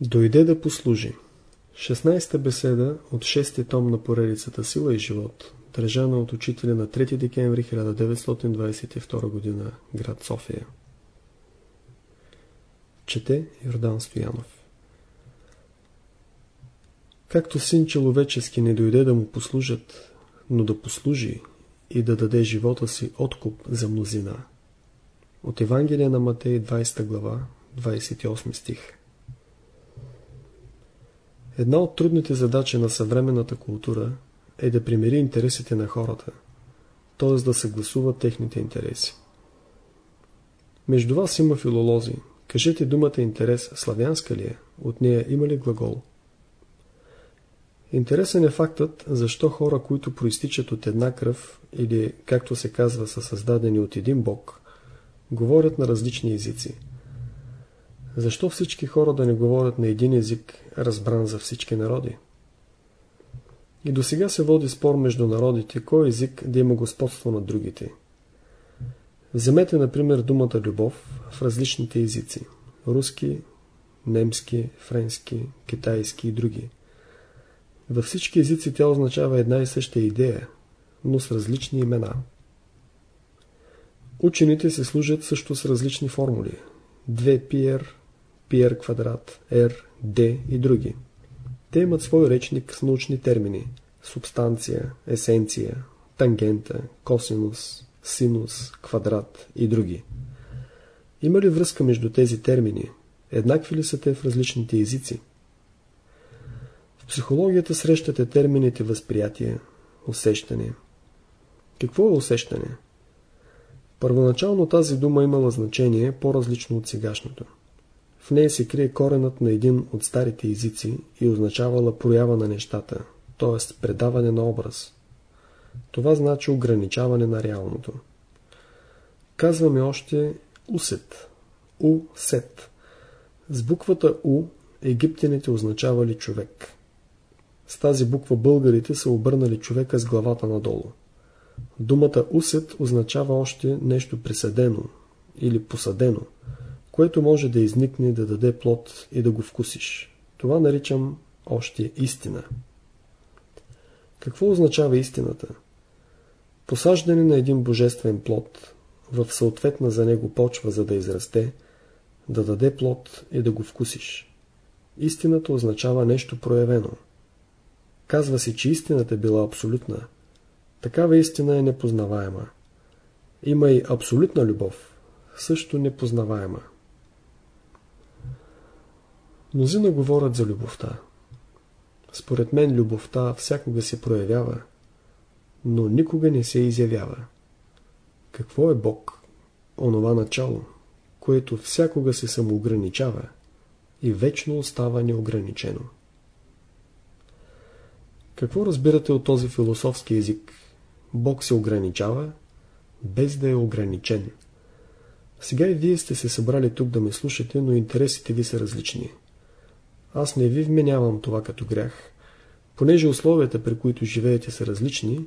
Дойде да послужи. 16-та беседа от 6-ти том на поредицата Сила и живот, държана от учителя на 3 декември 1922 г. град София. Чете Йордан Стоянов. Както син човечески не дойде да му послужат, но да послужи и да даде живота си откуп за мнозина. От Евангелие на Матей 20 глава, 28 стих. Една от трудните задачи на съвременната култура е да примери интересите на хората, т.е. да съгласува техните интереси. Между вас има филолози. Кажете думата интерес славянска ли е? От нея има ли глагол? Интересен е фактът, защо хора, които проистичат от една кръв или, както се казва, са създадени от един бог, говорят на различни езици. Защо всички хора да не говорят на един език, разбран за всички народи? И до сега се води спор между народите, кой език да има господство на другите. Вземете, например, думата любов в различните езици. Руски, немски, френски, китайски и други. Във всички езици тя означава една и съща идея, но с различни имена. Учените се служат също с различни формули. 2 пиер, пиер квадрат, r, d и други. Те имат свой речник с научни термини. Субстанция, есенция, тангента, косинус, синус, квадрат и други. Има ли връзка между тези термини? Еднакви ли са те в различните езици? В психологията срещате термините възприятие, усещане. Какво е усещане? Първоначално тази дума имала значение по-различно от сегашното. В нея се крие коренът на един от старите езици и означавала проява на нещата, т.е. предаване на образ. Това значи ограничаване на реалното. Казваме още усет. У-сет. С буквата У египтяните означавали човек. С тази буква българите са обърнали човека с главата надолу. Думата усет означава още нещо присъдено или посадено, което може да изникне, да даде плод и да го вкусиш. Това наричам още истина. Какво означава истината? Посаждане на един божествен плод в съответна за него почва, за да израсте, да даде плод и да го вкусиш. Истината означава нещо проявено. Казва се, че истината е била абсолютна. Такава истина е непознаваема. Има и абсолютна любов, също непознаваема. Мнозина говорят за любовта. Според мен любовта всякога се проявява, но никога не се изявява. Какво е Бог? Онова начало, което всякога се самоограничава и вечно остава неограничено. Какво разбирате от този философски език? Бог се ограничава, без да е ограничен. Сега и вие сте се събрали тук да ме слушате, но интересите ви са различни. Аз не ви вменявам това като грях. Понеже условията, при които живеете са различни,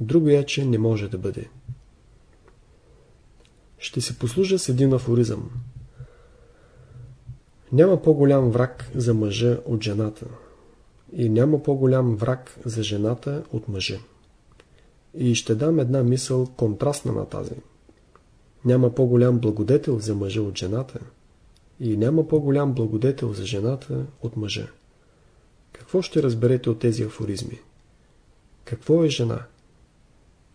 друго яче не може да бъде. Ще се послужа с един афоризъм. Няма по-голям враг за мъжа от жената. И няма по-голям враг за жената от мъжа. И ще дам една мисъл контрастна на тази. Няма по-голям благодетел за мъжа от жената. И няма по-голям благодетел за жената от мъжа. Какво ще разберете от тези афоризми? Какво е жена?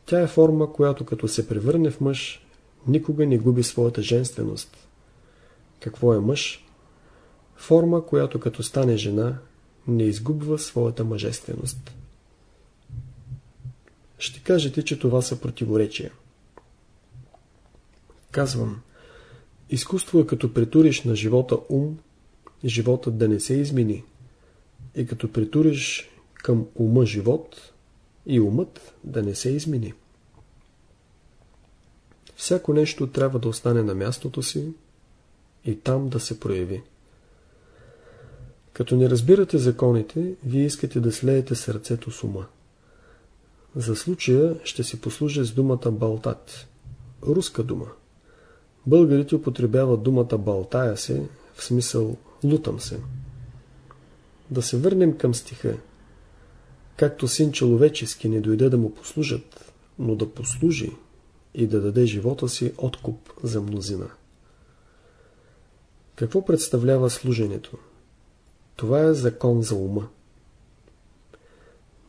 Тя е форма, която като се превърне в мъж, никога не губи своята женственост. Какво е мъж? Форма, която като стане жена, не изгубва своята мъжественост. Ще кажете, че това са противоречия. Казвам, изкуство е като притуриш на живота ум, животът да не се измени. И като притуриш към ума живот, и умът да не се измени. Всяко нещо трябва да остане на мястото си и там да се прояви. Като не разбирате законите, вие искате да слеете сърцето с ума. За случая ще си послужа с думата балтат. Руска дума. Българите употребяват думата балтая се, в смисъл лутам се. Да се върнем към стиха. Както син човечески не дойде да му послужат, но да послужи и да даде живота си откуп за мнозина. Какво представлява служенето? Това е закон за ума.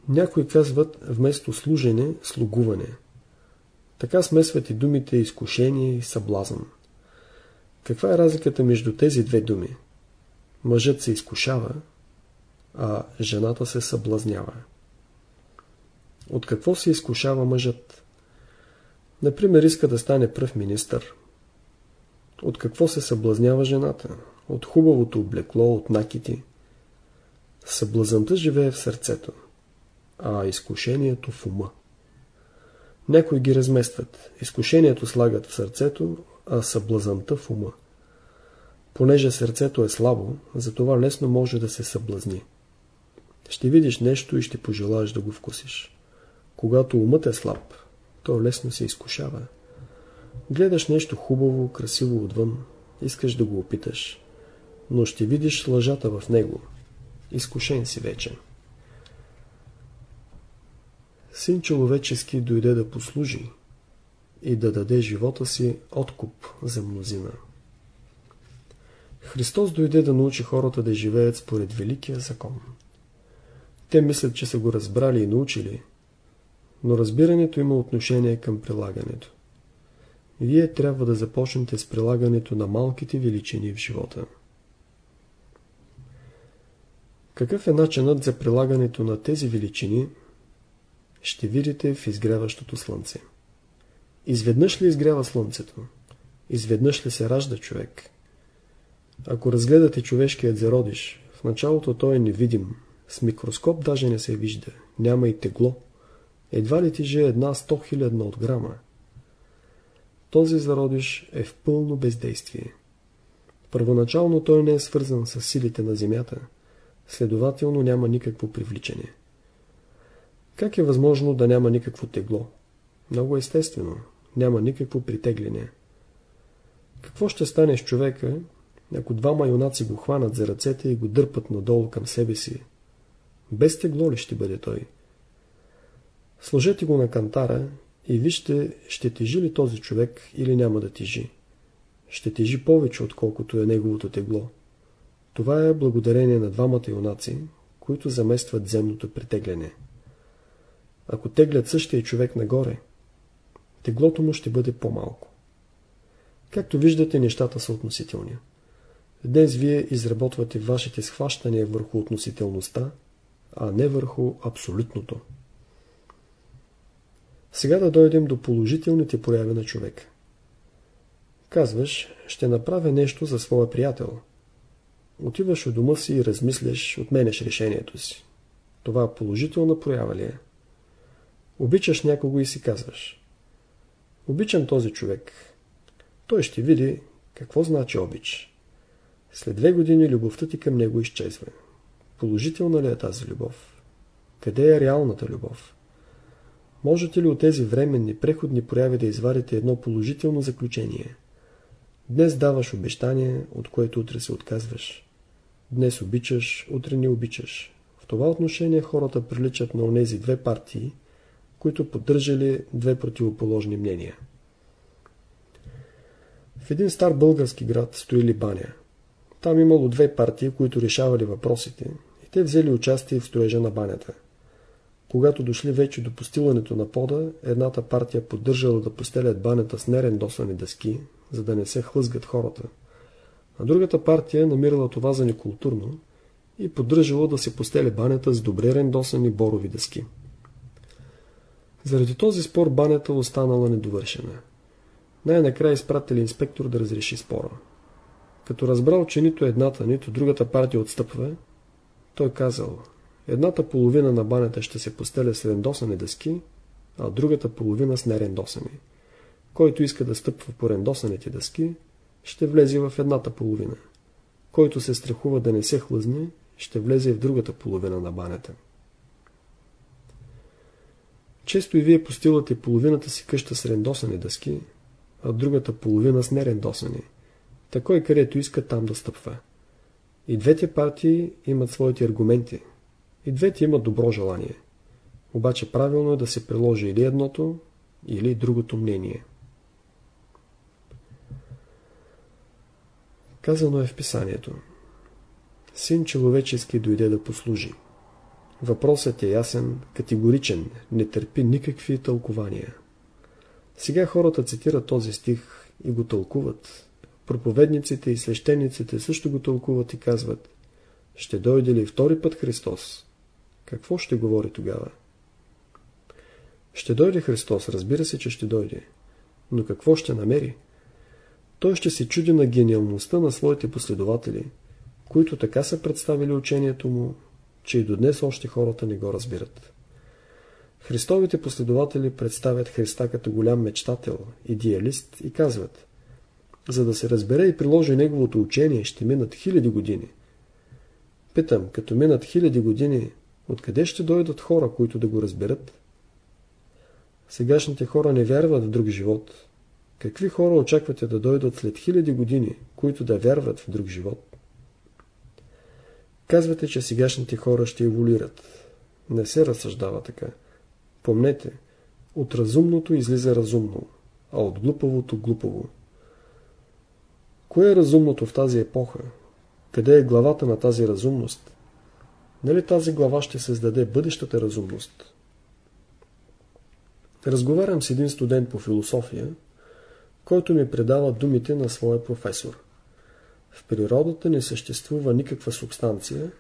Някои казват вместо служене – слугуване. Така смесват и думите изкушение и съблазън. Каква е разликата между тези две думи? Мъжът се изкушава, а жената се съблазнява. От какво се изкушава мъжът? Например, иска да стане пръв министър. От какво се съблазнява жената? От хубавото облекло, от накити. Съблазънта живее в сърцето, а изкушението в ума. Някои ги разместват. Изкушението слагат в сърцето, а съблазънта в ума. Понеже сърцето е слабо, затова лесно може да се съблазни. Ще видиш нещо и ще пожелаеш да го вкусиш. Когато умът е слаб, то лесно се изкушава. Гледаш нещо хубаво, красиво отвън, искаш да го опиташ, но ще видиш лъжата в него. Изкушен си вече. Син човечески дойде да послужи и да даде живота си откуп за мнозина. Христос дойде да научи хората да живеят според Великия закон. Те мислят, че са го разбрали и научили, но разбирането има отношение към прилагането. Вие трябва да започнете с прилагането на малките величини в живота. Какъв е начинът за прилагането на тези величини, ще видите в изгряващото слънце. Изведнъж ли изгрява слънцето? Изведнъж ли се ражда човек? Ако разгледате човешкият зародиш, в началото той е невидим, с микроскоп даже не се вижда, няма и тегло. Едва ли тежи една 100 хилядна от грама. Този зародиш е в пълно бездействие. Първоначално той не е свързан с силите на Земята, следователно няма никакво привличане. Как е възможно да няма никакво тегло? Много естествено. Няма никакво притегляне. Какво ще стане с човека, ако двама юнаци го хванат за ръцете и го дърпат надолу към себе си? Без тегло ли ще бъде той? Сложете го на кантара и вижте, ще тежи ли този човек или няма да тежи. Ще тежи повече, отколкото е неговото тегло. Това е благодарение на двамата юнаци, които заместват земното притегляне. Ако теглят същия човек нагоре, теглото му ще бъде по-малко. Както виждате, нещата са относителни. Днес вие изработвате вашите схващания върху относителността, а не върху абсолютното. Сега да дойдем до положителните прояви на човека. Казваш, ще направя нещо за своя приятел. Отиваш у дома си и размисляш, отменяш решението си. Това положителна проява ли е? Обичаш някого и си казваш. Обичам този човек. Той ще види какво значи обич. След две години любовта ти към него изчезва. Положителна ли е тази любов? Къде е реалната любов? Можете ли от тези временни, преходни прояви да извадите едно положително заключение? Днес даваш обещание, от което утре се отказваш. Днес обичаш, утре не обичаш. В това отношение хората приличат на онези две партии, които поддържали две противоположни мнения. В един стар български град стоили баня. Там имало две партии, които решавали въпросите и те взели участие в строежа на банята. Когато дошли вече до постилането на пода, едната партия поддържала да постелят банята с нерендосани дъски, за да не се хлъзгат хората. А другата партия намирала това за некултурно и поддържала да се постели банята с добре рендосани борови дъски. Заради този спор банята останала недовършена. Най-накрая изпратили инспектор да разреши спора. Като разбрал, че нито едната, нито другата партия отстъпва, той казал, едната половина на банята ще се постеля с рендосани дъски, а другата половина с нерендосани. Който иска да стъпва по рендосаните дъски, ще влезе в едната половина. Който се страхува да не се хлъзне, ще влезе в другата половина на банята. Често и вие постилате половината си къща с рендосани дъски, а другата половина с нерендосани. Такой, където иска там да стъпва. И двете партии имат своите аргументи. И двете имат добро желание. Обаче правилно е да се приложи или едното, или другото мнение. Казано е в писанието. Син човечески дойде да послужи. Въпросът е ясен, категоричен, не търпи никакви тълкования. Сега хората цитират този стих и го тълкуват. Проповедниците и свещениците също го тълкуват и казват Ще дойде ли втори път Христос? Какво ще говори тогава? Ще дойде Христос, разбира се, че ще дойде. Но какво ще намери? Той ще се чуди на гениалността на своите последователи, които така са представили учението му, че и до днес още хората не го разбират. Христовите последователи представят Христа като голям мечтател, идеалист и казват За да се разбере и приложи неговото учение, ще минат хиляди години. Питам, като минат хиляди години, откъде ще дойдат хора, които да го разберат? Сегашните хора не вярват в друг живот. Какви хора очаквате да дойдат след хиляди години, които да вярват в друг живот? Казвате, че сегашните хора ще еволюират. Не се разсъждава така. Помнете, от разумното излиза разумно, а от глупавото глупаво. Кое е разумното в тази епоха? Къде е главата на тази разумност? Нали тази глава ще създаде бъдещата разумност? Разговарям с един студент по философия, който ми предава думите на своя професор. В природата не съществува никаква субстанция,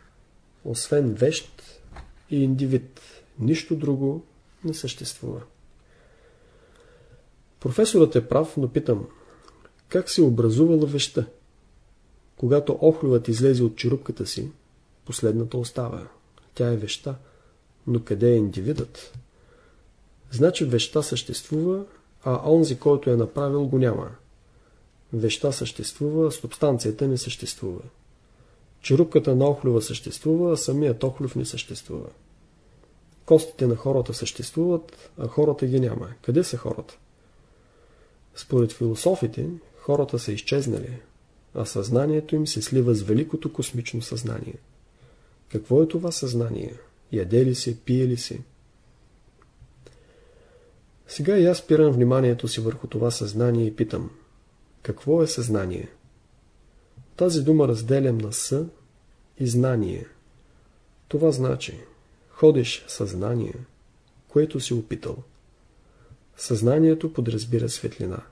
освен вещ и индивид. Нищо друго не съществува. Професорът е прав, но питам, как се образувала вещта? Когато охлюват излезе от черупката си, последната остава. Тя е веща, но къде е индивидът? Значи веща съществува, а онзи, който е направил, го няма. Веща съществува, субстанцията не съществува. Черупката на охлюва съществува, а самият охлюв не съществува. Костите на хората съществуват, а хората ги няма. Къде са хората? Според философите, хората са изчезнали, а съзнанието им се слива с великото космично съзнание. Какво е това съзнание? Яде ли се, пие ли се? Сега и аз спирам вниманието си върху това съзнание и питам. Какво е съзнание? Тази дума разделям на съ и знание. Това значи ходиш съзнание, което си опитал. Съзнанието подразбира светлина.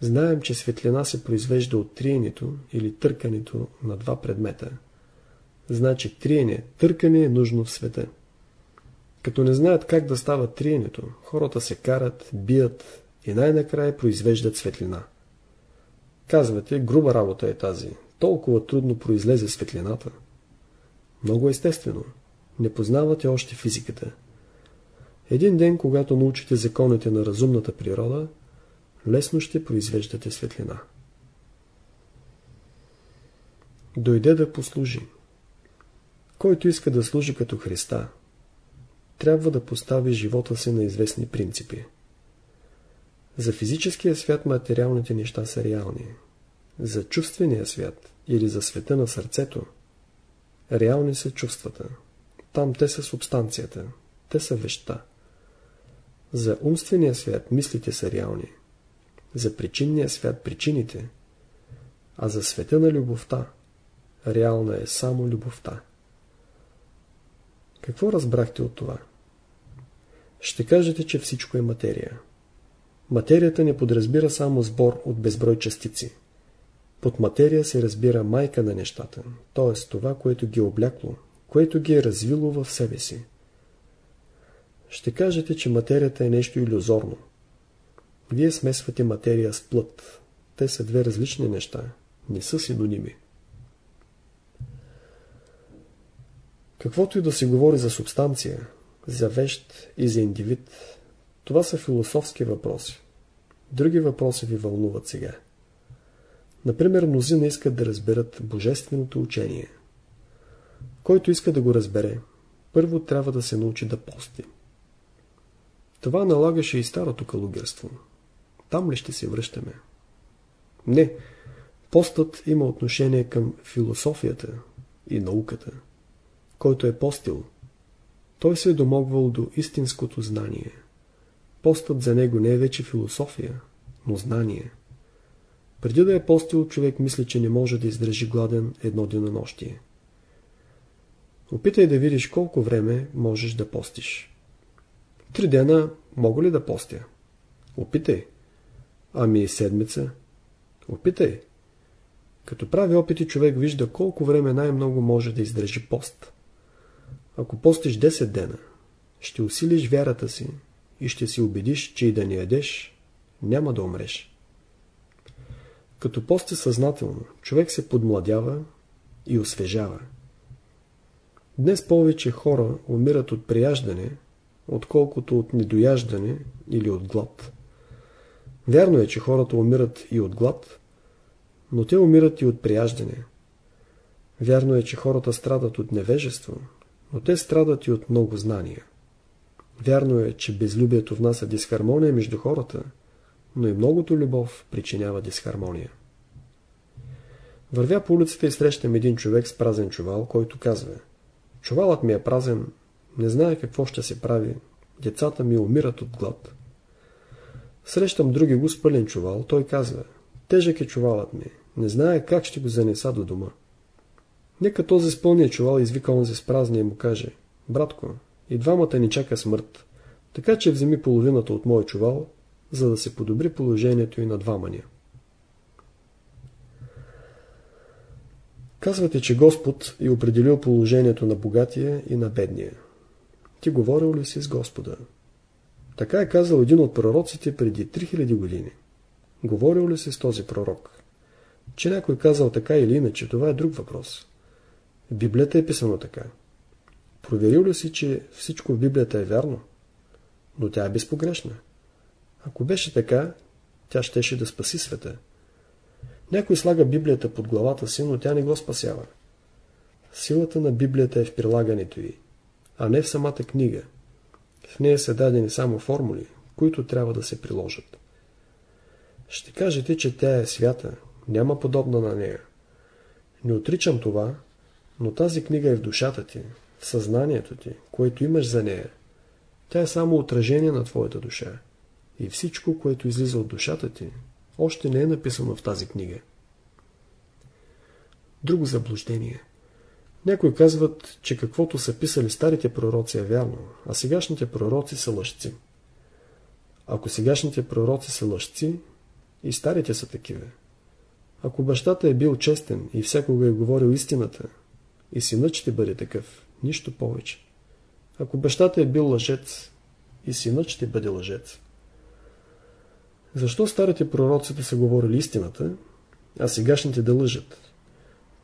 Знаем, че светлина се произвежда от триенето или търкането на два предмета. Значи триене, търкане е нужно в света. Като не знаят как да става триенето, хората се карат, бият и най-накрая произвеждат светлина. Казвате, груба работа е тази. Толкова трудно произлезе светлината. Много естествено. Не познавате още физиката. Един ден, когато научите законите на разумната природа, лесно ще произвеждате светлина. Дойде да послужи. Който иска да служи като Христа, трябва да постави живота си на известни принципи. За физическия свят материалните неща са реални. За чувствения свят или за света на сърцето реални са чувствата. Там те са субстанцията. Те са веща. За умствения свят мислите са реални. За причинния свят причините. А за света на любовта реална е само любовта. Какво разбрахте от това? Ще кажете, че всичко е материя. Материята не подразбира само сбор от безброй частици. Под материя се разбира майка на нещата, т.е. това, което ги е облякло, което ги е развило в себе си. Ще кажете, че материята е нещо иллюзорно. Вие смесвате материя с плът. Те са две различни неща, не са синоними. Каквото и да се говори за субстанция, за вещ и за индивид, това са философски въпроси. Други въпроси ви вълнуват сега. Например, мнозина искат да разберат божественото учение. Който иска да го разбере, първо трябва да се научи да пости. Това налагаше и старото калугерство. Там ли ще се връщаме? Не. Постът има отношение към философията и науката. Който е постил, той се е домогвал до истинското знание. Постът за него не е вече философия, но знание. Преди да е постил, човек мисли, че не може да издържи гладен едно денонощие. Опитай да видиш колко време можеш да постиш. Три дена мога ли да постя? Опитай. Ами седмица? Опитай. Като прави опити, човек вижда колко време най-много може да издържи пост. Ако постиш 10 дена, ще усилиш вярата си и ще си убедиш, че и да не ядеш, няма да умреш. Като пости съзнателно, човек се подмладява и освежава. Днес повече хора умират от прияждане, отколкото от недояждане или от глад. Вярно е, че хората умират и от глад, но те умират и от прияждане. Вярно е, че хората страдат от невежество, но те страдат и от много знания. Вярно е, че безлюбието внася дисхармония между хората, но и многото любов причинява дисхармония. Вървя по улицата и срещам един човек с празен чувал, който казва Чувалът ми е празен, не знае какво ще се прави, децата ми умират от глад. Срещам други го с пълен чувал, той казва Тежък е чувалът ми, не знае как ще го занеса до дома. Нека този с пълния чувал извика онзи с празния и му каже Братко, и двамата ни чака смърт, така че вземи половината от мой чувал, за да се подобри положението и на двама ни. Казвате, че Господ е определил положението на богатия и на бедния. Ти говорил ли си с Господа? Така е казал един от пророците преди 3000 години. Говорил ли си с този пророк? Че някой казал така или иначе, това е друг въпрос. В Библията е писано така. Проверил ли си, че всичко в Библията е вярно? Но тя е безпогрешна. Ако беше така, тя щеше да спаси света. Някой слага Библията под главата си, но тя не го спасява. Силата на Библията е в прилагането й, а не в самата книга. В нея са дадени само формули, които трябва да се приложат. Ще кажете, че тя е свята, няма подобна на нея. Не отричам това, но тази книга е в душата ти, съзнанието ти, което имаш за нея. Тя е само отражение на твоята душа. И всичко, което излиза от душата ти, още не е написано в тази книга. Друго заблуждение. Някои казват, че каквото са писали старите пророци е вярно, а сегашните пророци са лъжци. Ако сегашните пророци са лъжци, и старите са такива. Ако бащата е бил честен и всякога е говорил истината, и синът ще бъде такъв, нищо повече. Ако бащата е бил лъжец, и синът ще бъде лъжец. Защо старите пророците са говорили истината, а сегашните да лъжат?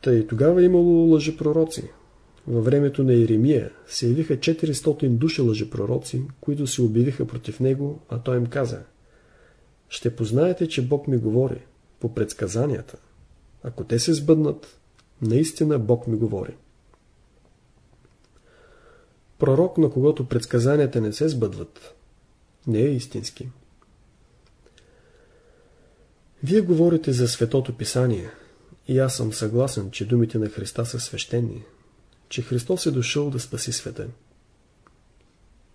Тъй тогава имало лъжепророци. Във времето на Еремия се явиха 400 души лъжепророци, които се обявиха против него, а той им каза Ще познаете, че Бог ми говори по предсказанията. Ако те се сбъднат, наистина Бог ми говори. Пророк, на когото предсказанията не се сбъдват, не е истински. Вие говорите за Светото Писание и аз съм съгласен, че думите на Христа са свещени, че Христос е дошъл да спаси света.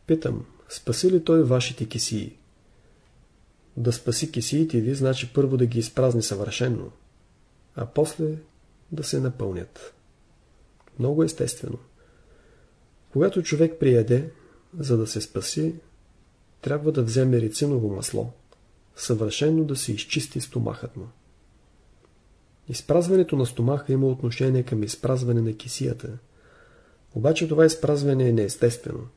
Питам, спаси ли Той вашите кисии? Да спаси кисиите ви, значи първо да ги изпразни съвършенно, а после да се напълнят. Много естествено. Когато човек прияде, за да се спаси, трябва да вземе рециново масло – съвършено да се изчисти стомахът му. Изпразването на стомаха има отношение към изпразване на кисията. Обаче това изпразване е неестествено.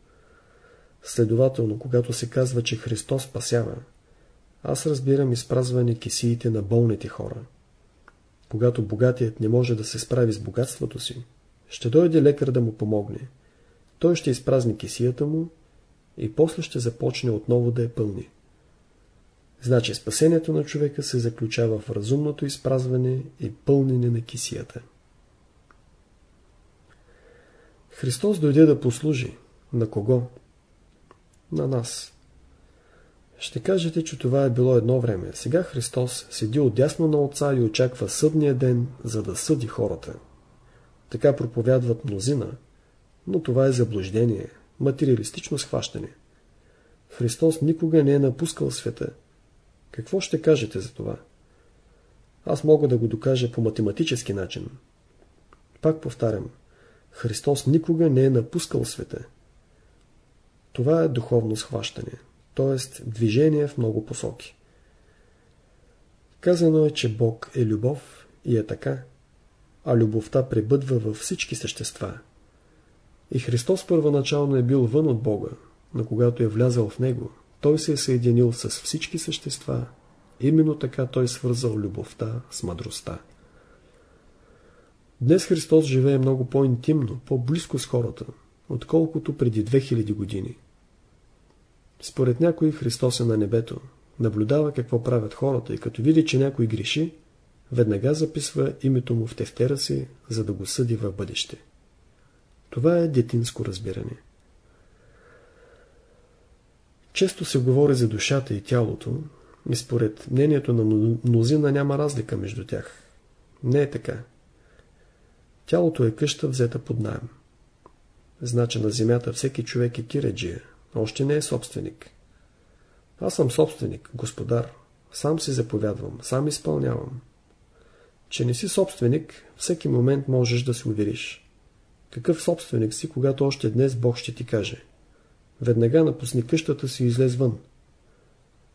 Следователно, когато се казва, че Христос спасява, аз разбирам изпразване кисиите на болните хора. Когато богатият не може да се справи с богатството си, ще дойде лекар да му помогне. Той ще изпразни кисията му и после ще започне отново да я пълни. Значи спасението на човека се заключава в разумното изпразване и пълнене на кисията. Христос дойде да послужи. На кого? На нас. Ще кажете, че това е било едно време. Сега Христос седи отдясно на Отца и очаква съдния ден, за да съди хората. Така проповядват мнозина, но това е заблуждение, материалистично схващане. Христос никога не е напускал света. Какво ще кажете за това? Аз мога да го докажа по математически начин. Пак повтарям, Христос никога не е напускал света. Това е духовно схващане, т.е. движение в много посоки. Казано е, че Бог е любов и е така, а любовта пребъдва във всички същества. И Христос първоначално е бил вън от Бога, но когато е влязал в Него, Той се е съединил с всички същества. Именно така Той свързал любовта с мъдростта. Днес Христос живее много по-интимно, по-близко с хората, отколкото преди 2000 години. Според някои Христос е на небето, наблюдава какво правят хората и като види, че някой греши, веднага записва името му в тефтера си, за да го съди в бъдеще. Това е детинско разбиране. Често се говори за душата и тялото и според мнението на мнозина няма разлика между тях. Не е така. Тялото е къща взета под найем. Значи на земята всеки човек е киреджия, още не е собственик. Аз съм собственик, господар. Сам си заповядвам, сам изпълнявам. Че не си собственик, всеки момент можеш да се увериш. Какъв собственик си, когато още днес Бог ще ти каже? Веднага напусни къщата си и излез вън.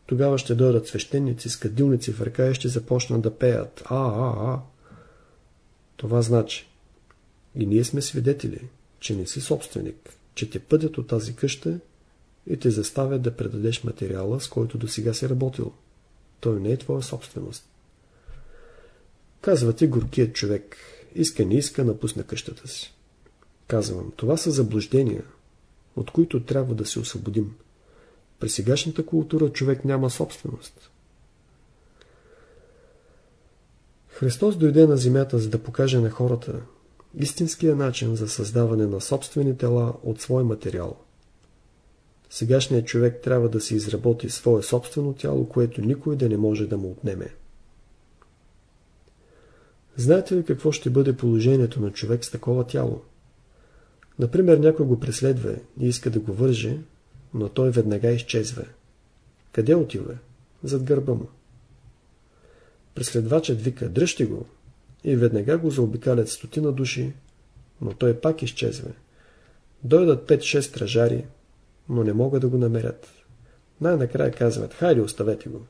Тогава ще дойдат свещеници с кадилници в ръка и ще започнат да пеят. А, а, а. Това значи. И ние сме свидетели, че не си собственик, че те пъдят от тази къща и те заставят да предадеш материала, с който до сега си работил. Той не е твоя собственост. Казва ти горкият човек. Иска, не иска, напусне къщата си. Казвам, това са заблуждения, от които трябва да се освободим. При сегашната култура човек няма собственост. Христос дойде на земята, за да покаже на хората истинския начин за създаване на собствени тела от свой материал. Сегашният човек трябва да си изработи свое собствено тяло, което никой да не може да му отнеме. Знаете ли какво ще бъде положението на човек с такова тяло? Например, някой го преследва и иска да го върже, но той веднага изчезва. Къде отива? Зад гърба му. Преследвачът вика, дръжте го, и веднага го заобикалят стотина души, но той пак изчезва. Дойдат 5-6 стражари, но не могат да го намерят. Най-накрая казват, хайде оставете го.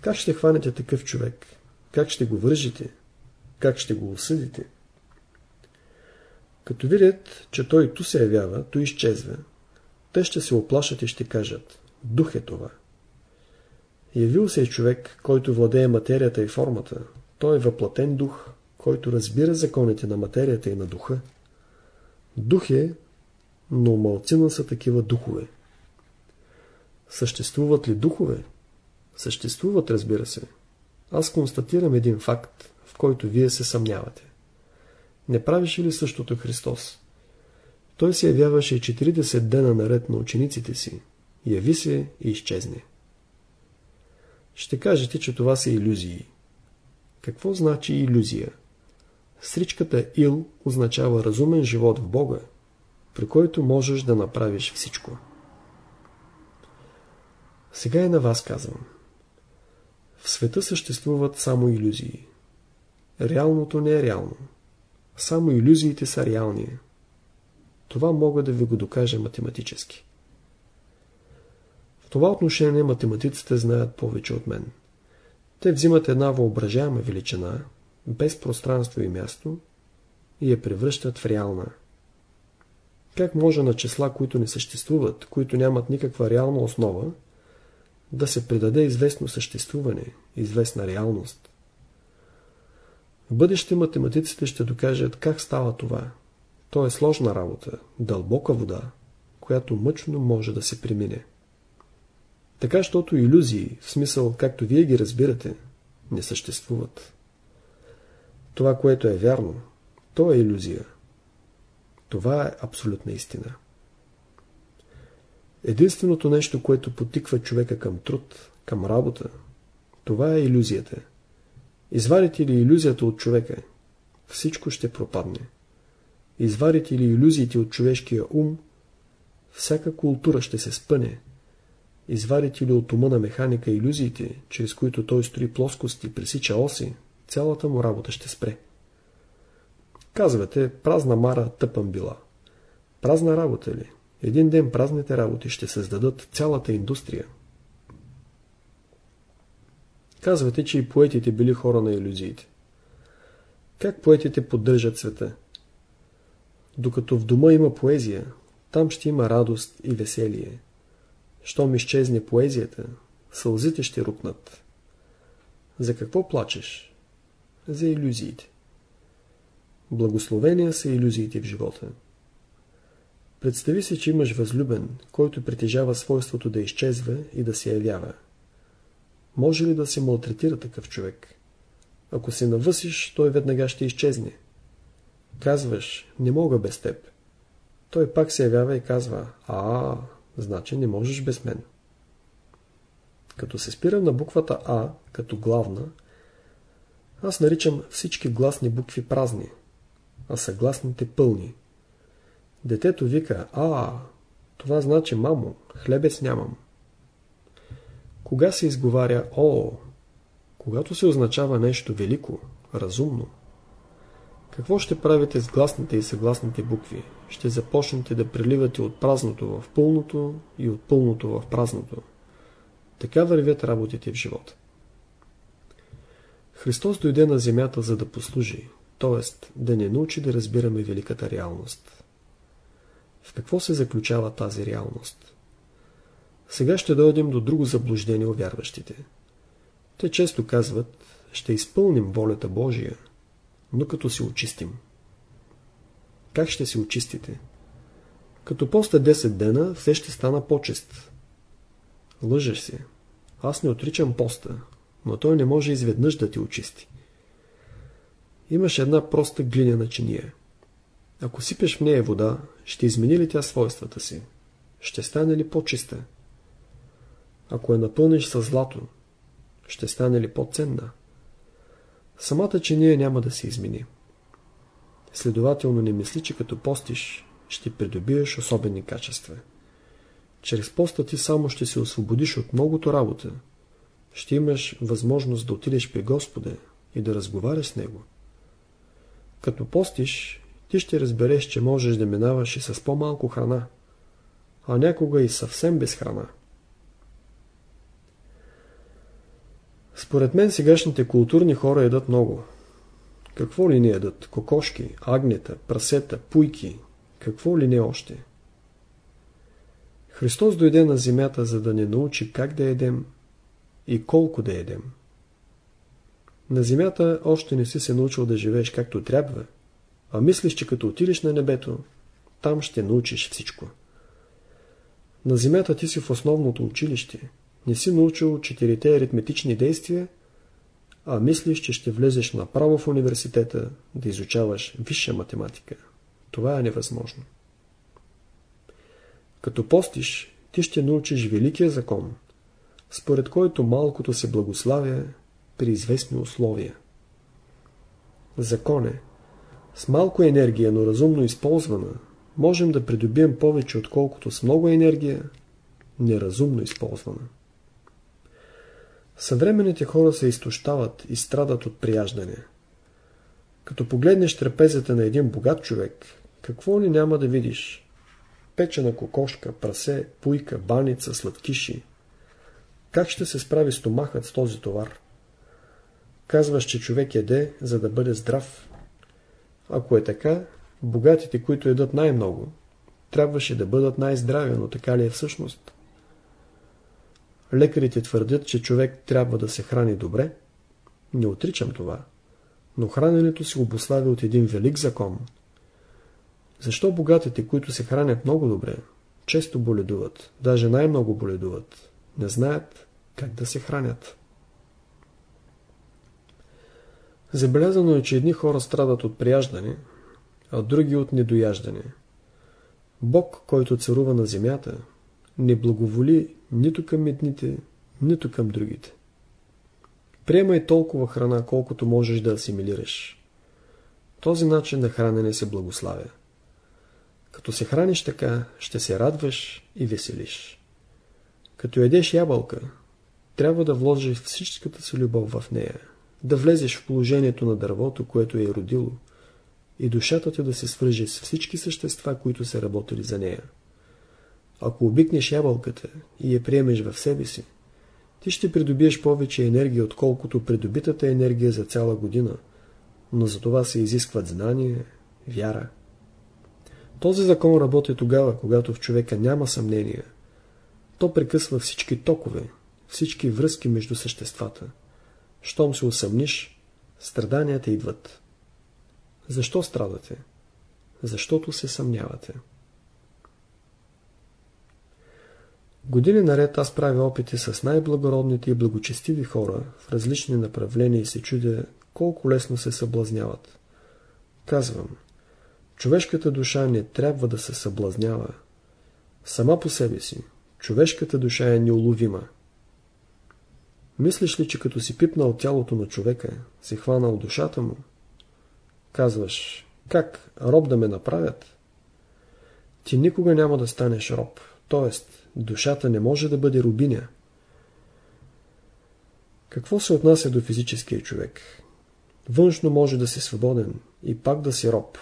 Как ще хванете такъв човек? Как ще го вържите? Как ще го осъдите? Като видят, че той ту се явява, ту изчезва, те ще се оплашат и ще кажат, дух е това. Явил се е човек, който владее материята и формата. Той е въплатен дух, който разбира законите на материята и на духа. Дух е, но малцина са такива духове. Съществуват ли духове? Съществуват, разбира се. Аз констатирам един факт, в който вие се съмнявате. Не правеше ли същото Христос? Той се явяваше 40 дена наред на учениците си. Яви се и изчезне. Ще кажете, че това са иллюзии. Какво значи иллюзия? Сричката Ил означава разумен живот в Бога, при който можеш да направиш всичко. Сега и на вас казвам. В света съществуват само иллюзии. Реалното не е реално. Само иллюзиите са реални. Това мога да ви го докажа математически. В това отношение математиците знаят повече от мен. Те взимат една въображаема величина, без пространство и място, и я превръщат в реална. Как може на числа, които не съществуват, които нямат никаква реална основа, да се придаде известно съществуване, известна реалност? В бъдеще математиците ще докажат как става това. То е сложна работа, дълбока вода, която мъчно може да се премине. Така, защото иллюзии, в смисъл, както вие ги разбирате, не съществуват. Това, което е вярно, то е иллюзия. Това е абсолютна истина. Единственото нещо, което потиква човека към труд, към работа, това е иллюзията. Извадите ли иллюзията от човека, всичко ще пропадне. Извадите ли иллюзиите от човешкия ум, всяка култура ще се спъне. Извадите ли от ума на механика иллюзиите, чрез които той строи плоскости, пресича оси, цялата му работа ще спре. Казвате, празна мара тъпъм била. Празна работа ли? Един ден празните работи ще създадат цялата индустрия. Казвате, че и поетите били хора на иллюзиите. Как поетите поддържат света? Докато в дома има поезия, там ще има радост и веселие. Щом изчезне поезията, сълзите ще рукнат. За какво плачеш? За иллюзиите. Благословения са иллюзиите в живота. Представи се, че имаш възлюбен, който притежава свойството да изчезва и да се явява. Може ли да се малтретира такъв човек? Ако се навъсиш, той веднага ще изчезне. Казваш, не мога без теб. Той пак се явява и казва, а, значи не можеш без мен. Като се спирам на буквата А, като главна, аз наричам всички гласни букви празни, а съгласните пълни. Детето вика, а, това значи мамо, хлебец нямам. Кога се изговаря О? Когато се означава нещо велико, разумно. Какво ще правите с гласните и съгласните букви? Ще започнете да преливате от празното в пълното и от пълното в празното. Така вървят работите в живота. Христос дойде на земята за да послужи, т.е. да не научи да разбираме великата реалност. В какво се заключава тази реалност? Сега ще дойдем до друго заблуждение у вярващите. Те често казват, ще изпълним волята Божия, но като се очистим. Как ще се очистите? Като поста 10 дена, все ще стана почест. Лъжеш се. Аз не отричам поста, но той не може изведнъж да ти очисти. Имаш една проста глиняна чиния. Ако сипеш в нея вода, ще измени ли тя свойствата си? Ще стане ли по-чиста? Ако я напълниш с злато, ще стане ли по-ценна? Самата чиния няма да се измени. Следователно не мисли, че като постиш, ще придобиеш особени качества. Чрез поста ти само ще се освободиш от многото работа. Ще имаш възможност да отидеш при Господа и да разговаряш с Него. Като постиш, ти ще разбереш, че можеш да минаваш и с по-малко храна, а някога и съвсем без храна. Според мен сегашните културни хора едат много. Какво ли не едат? Кокошки, агнета, прасета, пуйки. Какво ли не още? Христос дойде на земята, за да не научи как да едем и колко да едем. На земята още не си се научил да живееш както трябва, а мислиш, че като отидеш на небето, там ще научиш всичко. На земята ти си в основното училище – не си научил четирите аритметични действия, а мислиш, че ще влезеш направо в университета да изучаваш висша математика. Това е невъзможно. Като постиш, ти ще научиш великия закон, според който малкото се благославя при известни условия. Закон е, с малко енергия, но разумно използвана, можем да придобием повече, отколкото с много енергия, неразумно използвана. Съвременните хора се изтощават и страдат от прияждане. Като погледнеш трапезата на един богат човек, какво ли няма да видиш? Печена кокошка, прасе, пуйка, баница, сладкиши. Как ще се справи стомахът с този товар? Казваш, че човек еде, за да бъде здрав. Ако е така, богатите, които едат най-много, трябваше да бъдат най-здрави, но така ли е всъщност? Лекарите твърдят, че човек трябва да се храни добре. Не отричам това. Но храненето се обославя от един велик закон. Защо богатите, които се хранят много добре, често боледуват, даже най-много боледуват, не знаят как да се хранят? Забелязано е, че едни хора страдат от прияждане, а други от недояждане. Бог, който царува на земята, не благоволи нито към едните, нито към другите. Приемай толкова храна, колкото можеш да асимилираш. Този начин на хранене се благославя. Като се храниш така, ще се радваш и веселиш. Като ядеш ябълка, трябва да вложиш всичката си любов в нея, да влезеш в положението на дървото, което е родило, и душата ти да се свърже с всички същества, които са работили за нея. Ако обикнеш ябълката и я приемеш в себе си, ти ще придобиеш повече енергия, отколкото придобитата енергия за цяла година, но за това се изискват знание, вяра. Този закон работи тогава, когато в човека няма съмнение. То прекъсва всички токове, всички връзки между съществата. Щом се усъмниш, страданията идват. Защо страдате? Защото се съмнявате. Години наред аз правя опити с най-благородните и благочестиви хора в различни направления и се чудя колко лесно се съблазняват. Казвам, човешката душа не трябва да се съблазнява. Сама по себе си, човешката душа е неуловима. Мислиш ли, че като си пипнал тялото на човека, си хванал душата му? Казваш, как, роб да ме направят? Ти никога няма да станеш роб, т.е. душата не може да бъде рубиня. Какво се отнася до физическия човек? Външно може да си свободен и пак да си роб.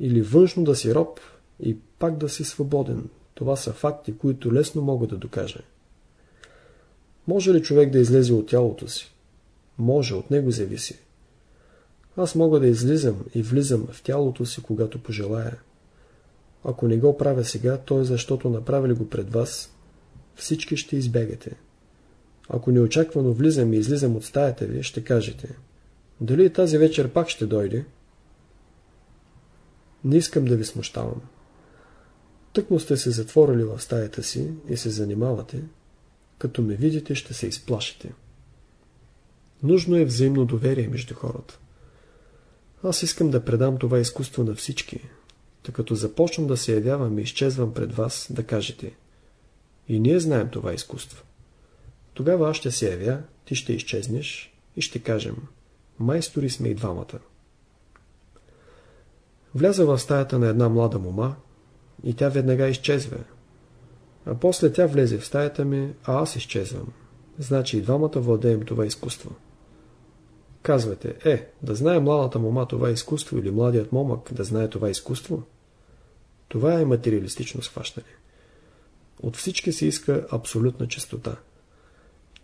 Или външно да си роб и пак да си свободен. Това са факти, които лесно мога да докажа. Може ли човек да излезе от тялото си? Може, от него зависи. Аз мога да излизам и влизам в тялото си, когато пожелая. Ако не го правя сега, то е защото направили го пред вас. Всички ще избегате. Ако неочаквано влизам и излизам от стаята ви, ще кажете. Дали тази вечер пак ще дойде? Не искам да ви смущавам. Тъкмо сте се затворили в стаята си и се занимавате, като ме видите, ще се изплашите. Нужно е взаимно доверие между хората. Аз искам да предам това изкуство на всички, тъй като започвам да се явявам и изчезвам пред вас, да кажете И ние знаем това изкуство. Тогава аз ще се явя, ти ще изчезнеш и ще кажем Майстори сме и двамата. Вляза в стаята на една млада мома и тя веднага изчезва, а после тя влезе в стаята ми, а аз изчезвам. Значи и двамата владеем това изкуство. Казвате, е, да знае младата мома това изкуство или младият момък да знае това изкуство? Това е материалистично схващане. От всички се иска абсолютна чистота.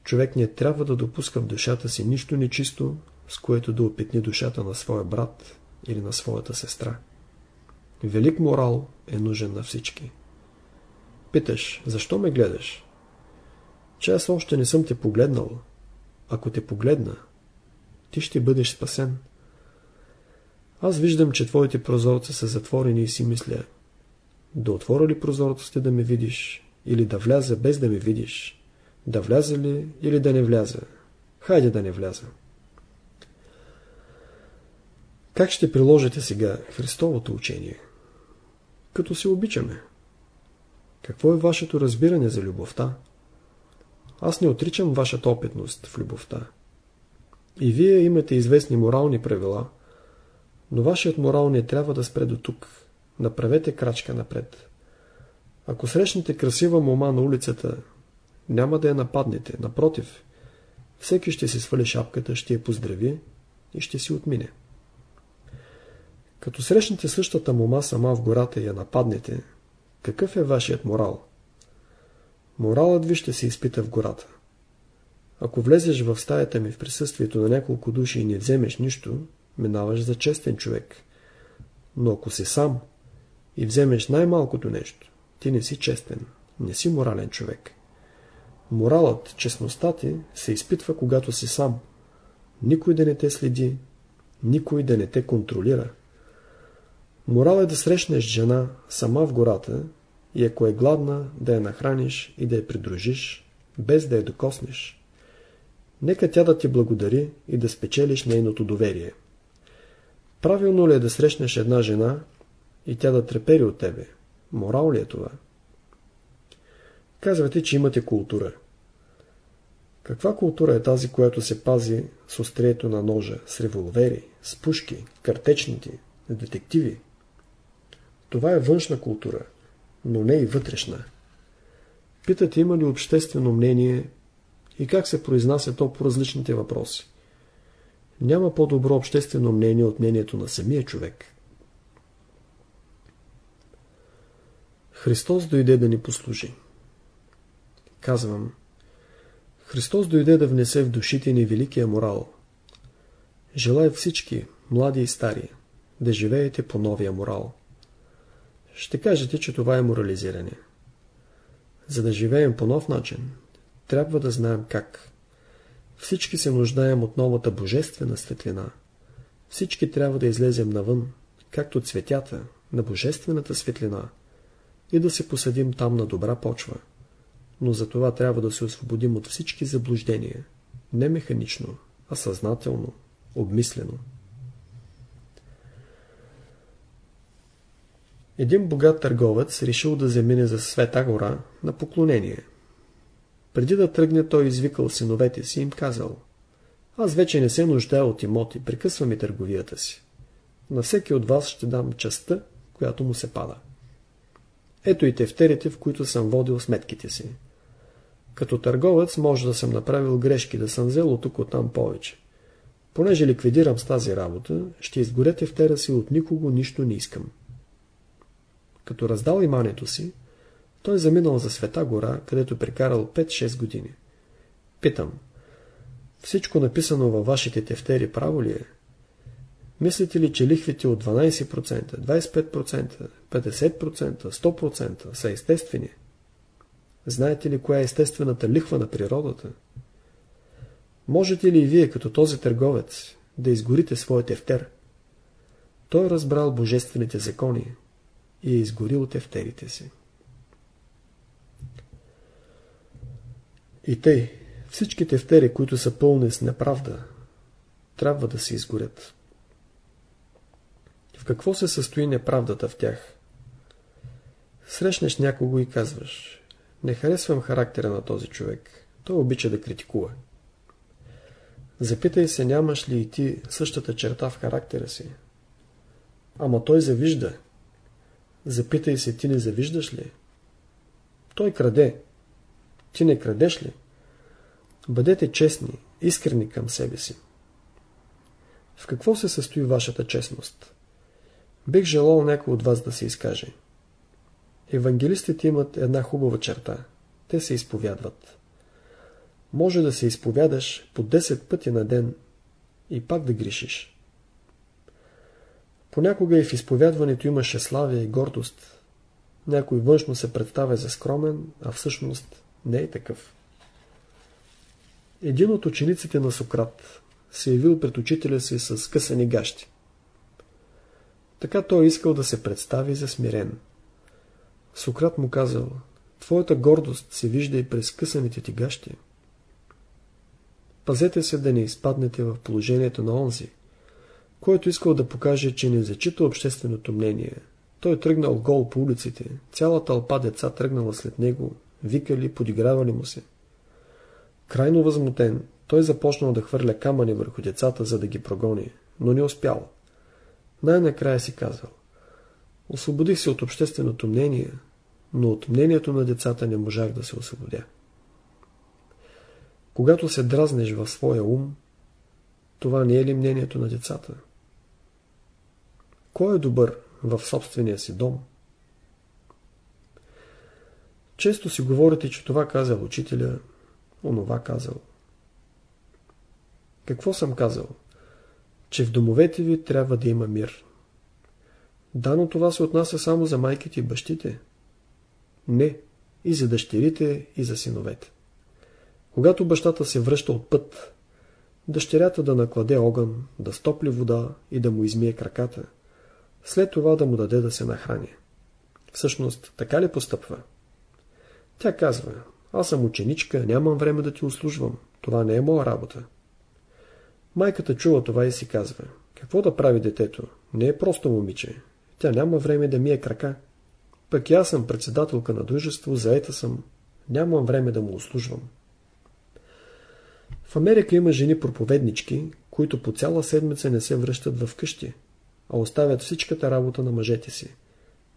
Човек не трябва да допуска в душата си нищо нечисто, с което да опитни душата на своя брат или на своята сестра. Велик морал е нужен на всички. Питаш, защо ме гледаш? Че аз още не съм те погледнал. Ако те погледна, ти ще бъдеш спасен. Аз виждам, че твоите прозорци са затворени и си мисля, да отворя ли прозорците да ме видиш, или да вляза без да ме видиш, да вляза ли или да не вляза. Хайде да не вляза. Как ще приложите сега Христовото учение? Като се обичаме. Какво е вашето разбиране за любовта? Аз не отричам вашата опитност в любовта. И вие имате известни морални правила, но вашият морал не трябва да спре до тук. Направете крачка напред. Ако срещнете красива мома на улицата, няма да я нападнете. Напротив, всеки ще си свали шапката, ще я поздрави и ще си отмине. Като срещнете същата мома сама в гората и я нападнете, какъв е вашият морал? Моралът ви ще се изпита в гората. Ако влезеш в стаята ми в присъствието на няколко души и не вземеш нищо, минаваш за честен човек. Но ако си сам и вземеш най-малкото нещо, ти не си честен, не си морален човек. Моралът, честността ти се изпитва, когато си сам. Никой да не те следи, никой да не те контролира. Морал е да срещнеш жена сама в гората и ако е гладна, да я нахраниш и да я придружиш, без да я докоснеш. Нека тя да ти благодари и да спечелиш нейното доверие. Правилно ли е да срещнеш една жена и тя да трепери от тебе? Морал ли е това? Казвате, че имате култура. Каква култура е тази, която се пази с острието на ножа, с револвери, с пушки, картечници, детективи? Това е външна култура, но не и вътрешна. Питате има ли обществено мнение и как се произнася то по различните въпроси. Няма по-добро обществено мнение от мнението на самия човек. Христос дойде да ни послужи. Казвам, Христос дойде да внесе в душите ни великия морал. Желая всички, млади и стари, да живеете по новия морал. Ще кажете, че това е морализиране. За да живеем по нов начин, трябва да знаем как. Всички се нуждаем от новата божествена светлина. Всички трябва да излезем навън, както цветята, на божествената светлина и да се посадим там на добра почва. Но за това трябва да се освободим от всички заблуждения. Не механично, а съзнателно, обмислено. Един богат търговец решил да замине за Света гора на поклонение. Преди да тръгне, той извикал синовете си и им казал Аз вече не се нуждая от имоти, прекъсвам и търговията си. На всеки от вас ще дам частта, която му се пада. Ето и тефтерите, в които съм водил сметките си. Като търговец може да съм направил грешки, да съм взел от тук от там повече. Понеже ликвидирам с тази работа, ще изгоря тефтера си от никого нищо не искам. Като раздал имането си, той заминал за Света гора, където прекарал 5-6 години. Питам, всичко написано във вашите тефтери право ли е? Мислите ли, че лихвите от 12%, 25%, 50%, 100% са естествени? Знаете ли коя е естествената лихва на природата? Можете ли и вие, като този търговец, да изгорите своя тефтер? Той разбрал божествените закони и е изгорил тефтерите си. И тъй, всички тефтери, които са пълни с неправда, трябва да се изгорят. В какво се състои неправдата в тях? Срещнеш някого и казваш, не харесвам характера на този човек, той обича да критикува. Запитай се, нямаш ли и ти същата черта в характера си. Ама той завижда. Запитай се, ти не завиждаш ли? Той краде. Ти не крадеш ли? Бъдете честни, искрени към себе си. В какво се състои вашата честност? Бих желал някой от вас да се изкаже. Евангелистите имат една хубава черта. Те се изповядват. Може да се изповядаш по 10 пъти на ден и пак да грешиш. Понякога и в изповядването имаше славия и гордост. Някой външно се представя за скромен, а всъщност не е такъв. Един от учениците на Сократ се явил пред учителя си с късани гащи. Така той искал да се представи за смирен. Сократ му казал, твоята гордост се вижда и през късаните ти гащи. Пазете се да не изпаднете в положението на онзи, който искал да покаже, че не зачита общественото мнение. Той тръгнал гол по улиците, цяла тълпа деца тръгнала след него, викали, подигравали му се. Крайно възмутен, той започнал да хвърля камъни върху децата, за да ги прогони, но не успял. Най-накрая си казал. Освободих се от общественото мнение, но от мнението на децата не можах да се освободя. Когато се дразнеш в своя ум, това не е ли мнението на децата? Кой е добър в собствения си дом? Често си говорите, че това казал учителя, онова казал. Какво съм казал? Че в домовете ви трябва да има мир. Да, но това се отнася само за майките и бащите. Не, и за дъщерите, и за синовете. Когато бащата се връща от път, дъщерята да накладе огън, да стопли вода и да му измие краката, след това да му даде да се нахрани. Всъщност, така ли постъпва? Тя казва, аз съм ученичка, нямам време да ти услужвам. Това не е моя работа. Майката чува това и си казва, какво да прави детето? Не е просто момиче. Тя няма време да мие крака. Пък аз съм председателка на дружество, заета съм. Нямам време да му услужвам. В Америка има жени проповеднички, които по цяла седмица не се връщат в къщи, а оставят всичката работа на мъжете си.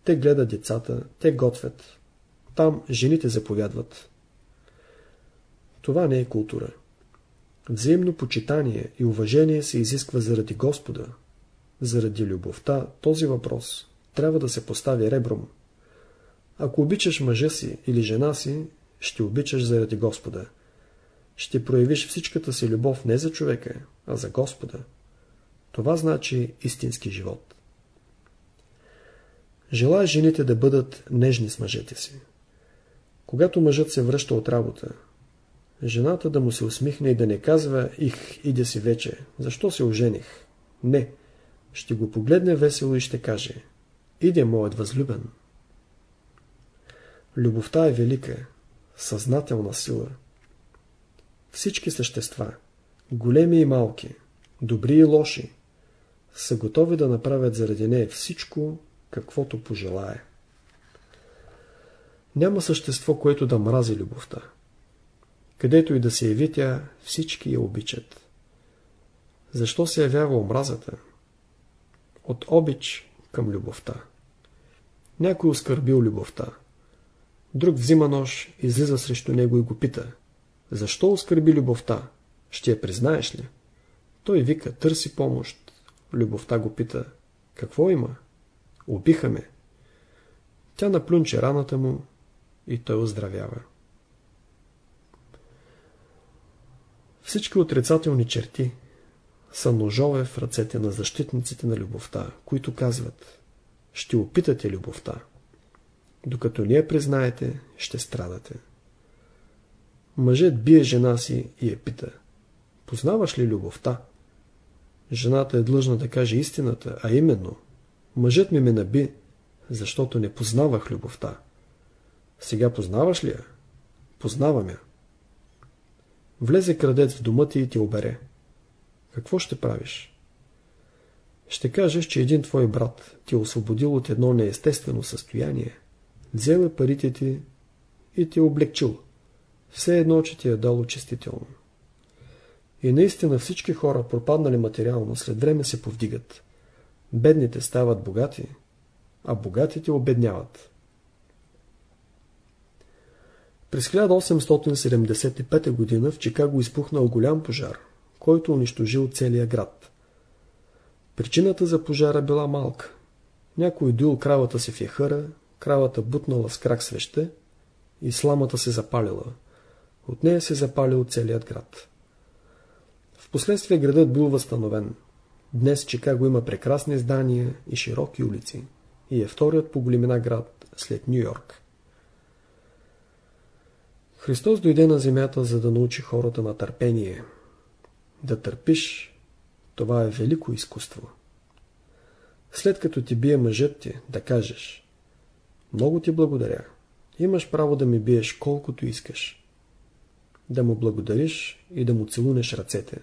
Те гледат децата, те готвят. Там жените заповядват. Това не е култура. Взаимно почитание и уважение се изисква заради Господа. Заради любовта този въпрос трябва да се постави ребром. Ако обичаш мъжа си или жена си, ще обичаш заради Господа. Ще проявиш всичката си любов не за човека, а за Господа. Това значи истински живот. Желая жените да бъдат нежни с мъжете си. Когато мъжът се връща от работа, жената да му се усмихне и да не казва «Их, иде си вече, защо се ожених?» Не, ще го погледне весело и ще каже «Иде, моят възлюбен». Любовта е велика, съзнателна сила. Всички същества, големи и малки, добри и лоши, са готови да направят заради нея всичко, каквото пожелае. Няма същество, което да мрази любовта. Където и да се яви тя, всички я обичат. Защо се явява омразата? От обич към любовта. Някой оскърбил любовта. Друг взима нож, излиза срещу него и го пита. Защо оскърби любовта? Ще я признаеш ли? Той вика, търси помощ. Любовта го пита. Какво има? Убиха ме. Тя наплюнче раната му и той оздравява. Всички отрицателни черти са ножове в ръцете на защитниците на любовта, които казват Ще опитате любовта. Докато не я признаете, ще страдате. Мъжът бие жена си и я пита Познаваш ли любовта? Жената е длъжна да каже истината, а именно Мъжът ми ме наби, защото не познавах любовта. Сега познаваш ли я? Познавам я. Влезе крадец в дома ти и ти обере. Какво ще правиш? Ще кажеш, че един твой брат ти е освободил от едно неестествено състояние, взел е парите ти и ти е облегчил. Все едно, че ти е дал очистително. И наистина всички хора, пропаднали материално, след време се повдигат. Бедните стават богати, а богатите обедняват. През 1875 г. в Чикаго изпухнал голям пожар, който унищожил целия град. Причината за пожара била малка. Някой дуил кравата си в яхъра, кравата бутнала с крак свеще и сламата се запалила. От нея се запалил целият град. Впоследствие градът бил възстановен. Днес Чикаго има прекрасни здания и широки улици и е вторият по големина град след Нью Йорк. Христос дойде на земята, за да научи хората на търпение. Да търпиш, това е велико изкуство. След като ти бие мъжът ти, да кажеш Много ти благодаря. Имаш право да ми биеш колкото искаш. Да му благодариш и да му целунеш ръцете.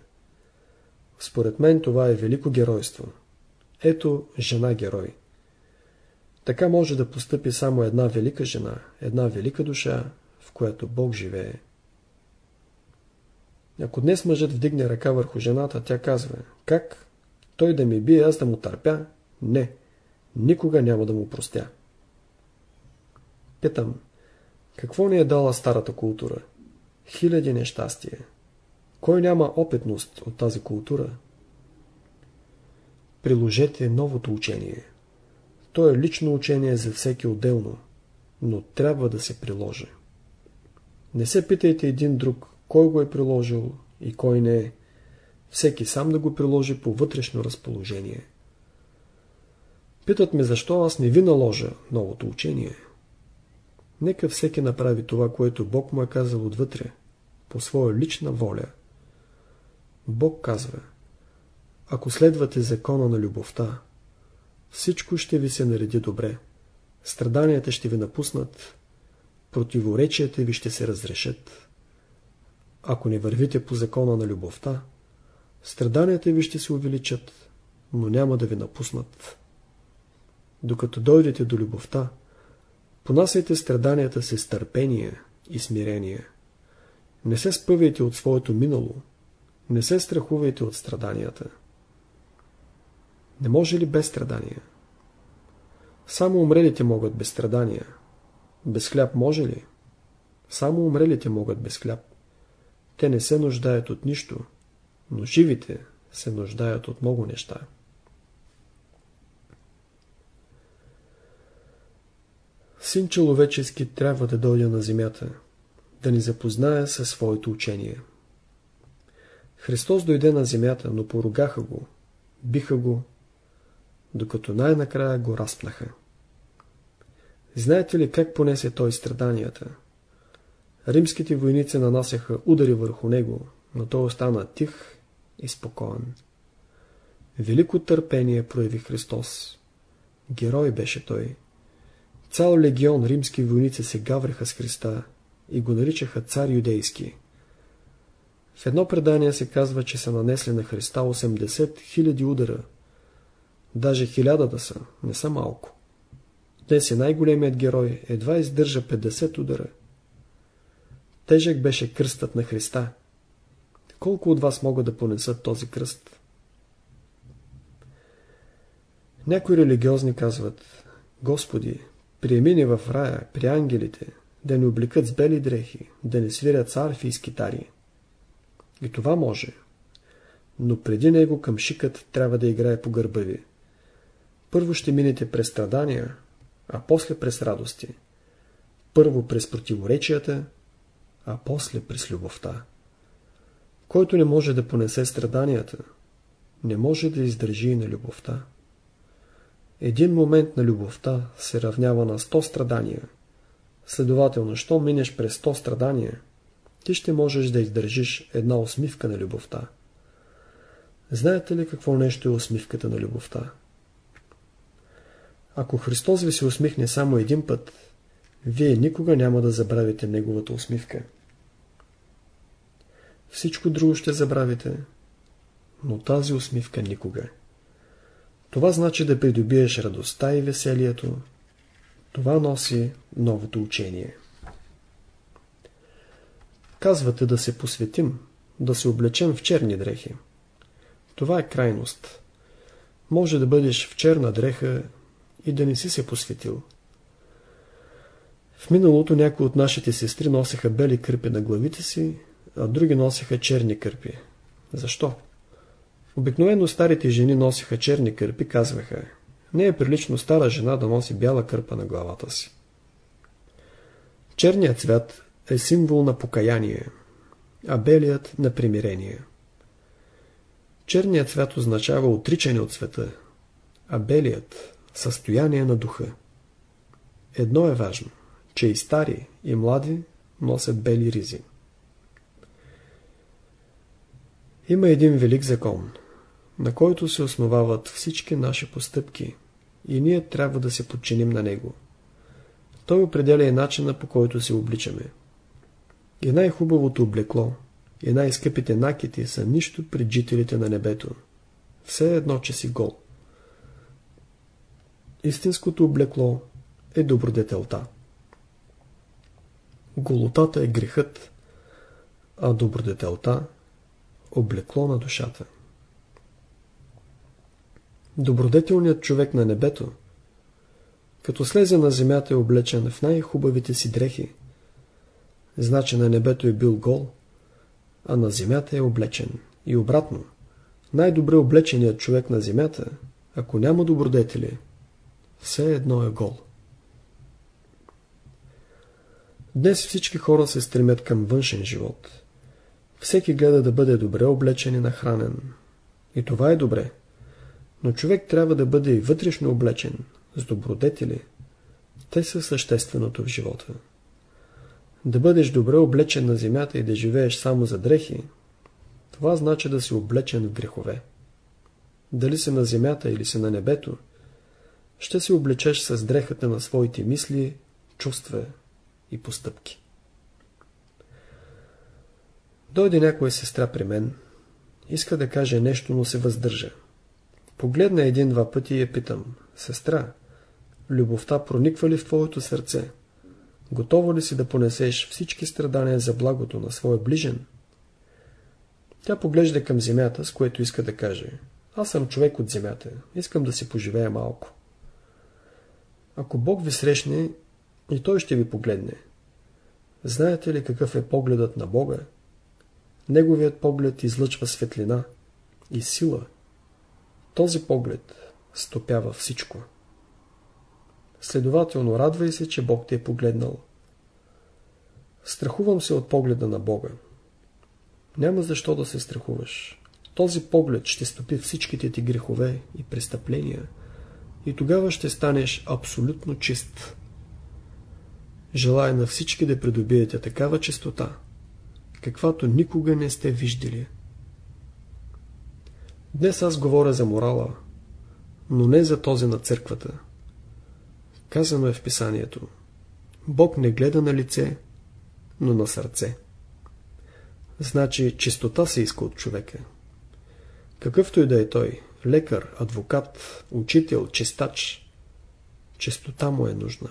Според мен това е велико геройство. Ето жена герой. Така може да постъпи само една велика жена, една велика душа, в която Бог живее. Ако днес мъжът вдигне ръка върху жената, тя казва, как? Той да ми бие, аз да му търпя? Не, никога няма да му простя. Питам, какво ни е дала старата култура? Хиляди нещастия. Кой няма опитност от тази култура? Приложете новото учение. То е лично учение за всеки отделно, но трябва да се приложи. Не се питайте един друг, кой го е приложил и кой не е. Всеки сам да го приложи по вътрешно разположение. Питат ме защо аз не ви наложа новото учение. Нека всеки направи това, което Бог му е казал отвътре, по своя лична воля – Бог казва, ако следвате закона на любовта, всичко ще ви се нареди добре. Страданията ще ви напуснат, противоречията ви ще се разрешат. Ако не вървите по закона на любовта, страданията ви ще се увеличат, но няма да ви напуснат. Докато дойдете до любовта, понасяйте страданията си с търпение и смирение. Не се спъвайте от своето минало. Не се страхувайте от страданията. Не може ли без страдания? Само умрелите могат без страдания. Без хляб може ли? Само умрелите могат без хляб. Те не се нуждаят от нищо, но живите се нуждаят от много неща. Син човечески трябва да дойде на земята, да ни запознае със своето учение. Христос дойде на земята, но поругаха го, биха го, докато най-накрая го разпнаха. Знаете ли как понесе той страданията? Римските войници нанасяха удари върху него, но той остана тих и спокоен. Велико търпение прояви Христос. Герой беше той. Цял легион римски войници се гавреха с Христа и го наричаха цар юдейски. В едно предание се казва, че са нанесли на Христа 80 000 удара. Даже хиляда да са, не са малко. Днес е най-големият герой, едва издържа 50 удара. Тежък беше кръстът на Христа. Колко от вас могат да понесат този кръст? Някои религиозни казват, Господи, приеми ни в рая, при ангелите, да ни облекат с бели дрехи, да не свирят с арфи и с китари. И това може. Но преди него към шикът трябва да играе по гърба ви. Първо ще минете през страдания, а после през радости. Първо през противоречията, а после през любовта. Който не може да понесе страданията, не може да издържи и на любовта. Един момент на любовта се равнява на 100 страдания. Следователно, що минеш през 100 страдания, ти ще можеш да издържиш една усмивка на любовта. Знаете ли какво нещо е усмивката на любовта? Ако Христос ви се усмихне само един път, вие никога няма да забравите Неговата усмивка. Всичко друго ще забравите, но тази усмивка никога. Това значи да придобиеш радостта и веселието. Това носи новото учение. Казвате да се посветим, да се облечем в черни дрехи. Това е крайност. Може да бъдеш в черна дреха и да не си се посветил. В миналото някои от нашите сестри носеха бели кърпи на главите си, а други носеха черни кърпи. Защо? Обикновено старите жени носиха черни кърпи, казваха. Не е прилично стара жена да носи бяла кърпа на главата си. Черният цвят е символ на покаяние, а белият на примирение. Черният цвят означава отричане от света, а белият – състояние на духа. Едно е важно, че и стари, и млади носят бели ризи. Има един велик закон, на който се основават всички наши постъпки и ние трябва да се подчиним на него. Той определя и начина по който се обличаме. И най-хубавото облекло, и най-скъпите накити са нищо пред жителите на небето. Все едно, че си гол. Истинското облекло е добродетелта. Голотата е грехът, а добродетелта – облекло на душата. Добродетелният човек на небето, като слезе на земята е облечен в най-хубавите си дрехи, значи на небето е бил гол, а на земята е облечен. И обратно, най-добре облеченият човек на земята, ако няма добродетели, все едно е гол. Днес всички хора се стремят към външен живот. Всеки гледа да бъде добре облечен и нахранен. И това е добре. Но човек трябва да бъде и вътрешно облечен, с добродетели. Те са същественото в живота. Да бъдеш добре облечен на земята и да живееш само за дрехи, това значи да си облечен в грехове. Дали си на земята или си на небето, ще се облечеш с дрехата на своите мисли, чувства и постъпки. Дойде някоя сестра при мен, иска да каже нещо, но се въздържа. Погледна един-два пъти и я питам, сестра, любовта прониква ли в твоето сърце? Готова ли си да понесеш всички страдания за благото на своя ближен? Тя поглежда към земята, с което иска да каже. Аз съм човек от земята. Искам да си поживея малко. Ако Бог ви срещне, и Той ще ви погледне. Знаете ли какъв е погледът на Бога? Неговият поглед излъчва светлина и сила. Този поглед стопява всичко. Следователно, радвай се, че Бог те е погледнал. Страхувам се от погледа на Бога. Няма защо да се страхуваш. Този поглед ще стопи всичките ти грехове и престъпления и тогава ще станеш абсолютно чист. Желая на всички да придобиете такава чистота, каквато никога не сте виждали. Днес аз говоря за морала, но не за този на църквата. Казано е в писанието. Бог не гледа на лице, но на сърце. Значи чистота се иска от човека. Какъвто и да е той, лекар, адвокат, учител, чистач, чистота му е нужна.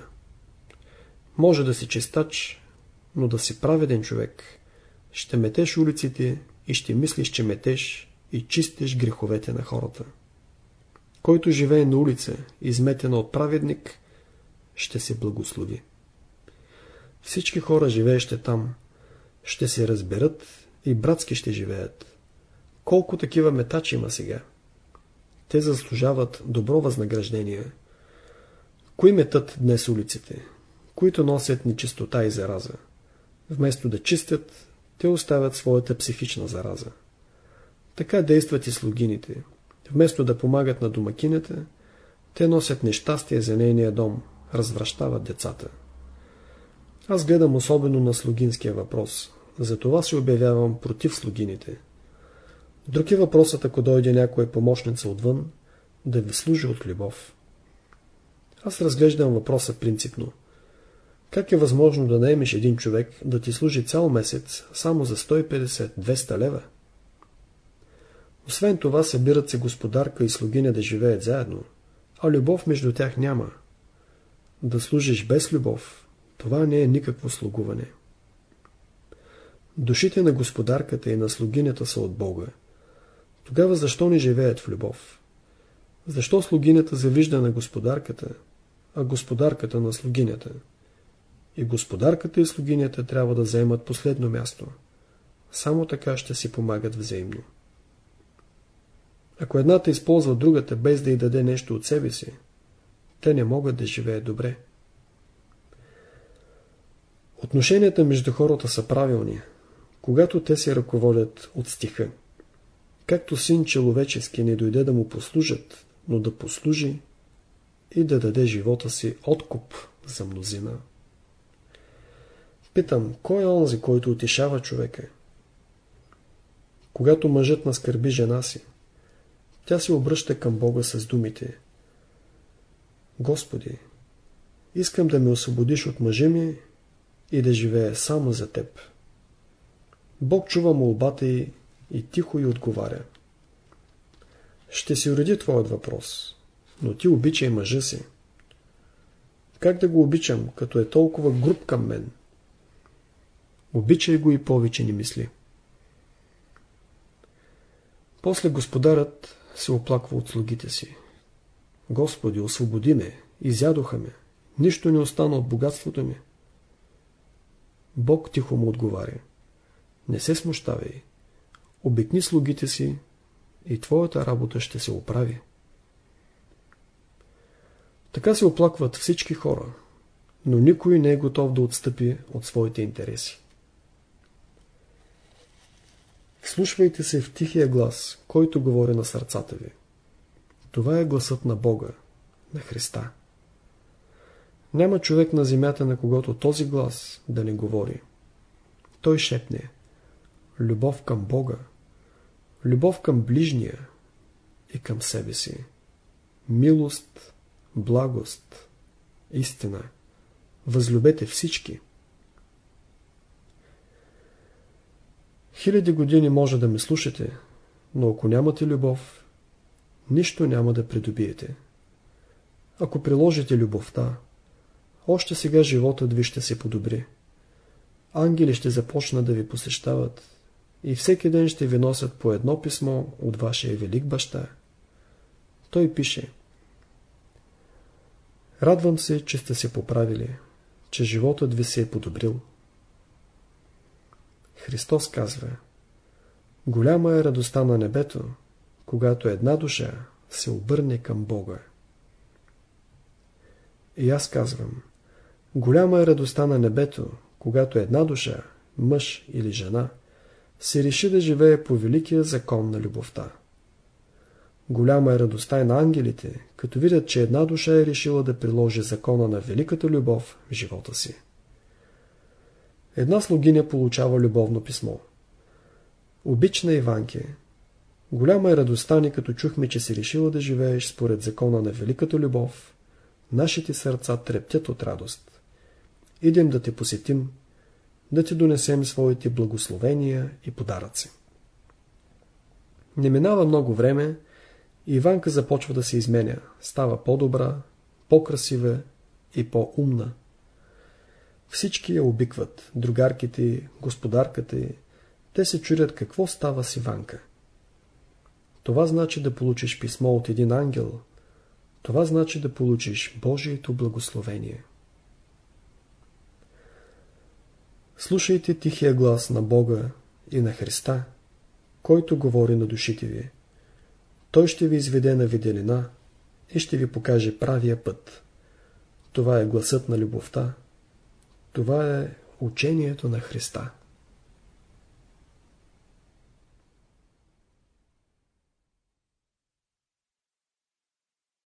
Може да си чистач, но да си праведен човек. Ще метеш улиците и ще мислиш, че метеш и чистиш греховете на хората. Който живее на улица, изметена от праведник, ще се благослови. Всички хора, живеещи там, ще се разберат и братски ще живеят. Колко такива метачи има сега? Те заслужават добро възнаграждение. Кои метат днес улиците? Които носят нечистота и зараза. Вместо да чистят, те оставят своята психична зараза. Така действат и слугините. Вместо да помагат на домакинята, те носят нещастие за нейния дом, развращават децата. Аз гледам особено на слугинския въпрос. Затова се обявявам против слугините. Друг е въпросът, ако дойде някоя помощница отвън, да ви служи от любов. Аз разглеждам въпроса принципно. Как е възможно да наемеш един човек да ти служи цял месец само за 150-200 лева? Освен това събират се господарка и слугиня да живеят заедно, а любов между тях няма. Да служиш без любов, това не е никакво слугуване. Душите на господарката и на слугинята са от Бога. Тогава защо не живеят в любов? Защо слугинята завижда на господарката, а господарката на слугинята? И господарката и слугинята трябва да вземат последно място. Само така ще си помагат взаимно. Ако едната използва другата без да й даде нещо от себе си, те не могат да живеят добре. Отношенията между хората са правилни, когато те се ръководят от стиха. Както син човечески не дойде да му послужат, но да послужи и да даде живота си откуп за мнозина. Питам, кой е онзи, който утешава човека? Когато мъжът наскърби жена си, тя се обръща към Бога с думите Господи, искам да ме освободиш от мъжа ми и да живея само за Теб. Бог чува молбата й и тихо й отговаря. Ще си уреди твоят въпрос, но ти обичай мъжа си. Как да го обичам, като е толкова груб към мен? Обичай го и повече не мисли. После господарът се оплаква от слугите си. Господи, освободи ме, изядоха ме, нищо не остана от богатството ми. Бог тихо му отговаря. Не се смущавай. Обикни слугите си и твоята работа ще се оправи. Така се оплакват всички хора, но никой не е готов да отстъпи от своите интереси. Слушвайте се в тихия глас, който говори на сърцата ви. Това е гласът на Бога, на Христа. Няма човек на земята, на когото този глас да не говори. Той шепне любов към Бога, любов към ближния и към себе си, милост, благост, истина. Възлюбете всички. Хиляди години може да ме слушате, но ако нямате любов, нищо няма да придобиете. Ако приложите любовта, Още сега животът ви ще се подобри. Ангели ще започнат да ви посещават и всеки ден ще ви носят по едно писмо от вашия велик баща. Той пише Радвам се, че сте се поправили, че животът ви се е подобрил. Христос казва Голяма е радостта на небето, когато една душа се обърне към Бога. И аз казвам Голяма е радостта на небето, когато една душа, мъж или жена, се реши да живее по великия закон на любовта. Голяма е радостта и на ангелите, като видят, че една душа е решила да приложи закона на великата любов в живота си. Една слугиня получава любовно писмо. Обична Иванке, голяма е радостта ни, като чухме, че си решила да живееш според закона на великата любов. Нашите сърца трептят от радост. Идем да те посетим, да ти донесем своите благословения и подаръци. Не минава много време, Иванка започва да се изменя, става по-добра, по-красива и по-умна. Всички я обикват, другарките, господарката. Те се чудят какво става с Иванка. Това значи да получиш писмо от един ангел. Това значи да получиш Божието благословение. Слушайте тихия глас на Бога и на Христа, който говори на душите ви. Той ще ви изведе на виделина и ще ви покаже правия път. Това е гласът на любовта. Това е учението на Христа.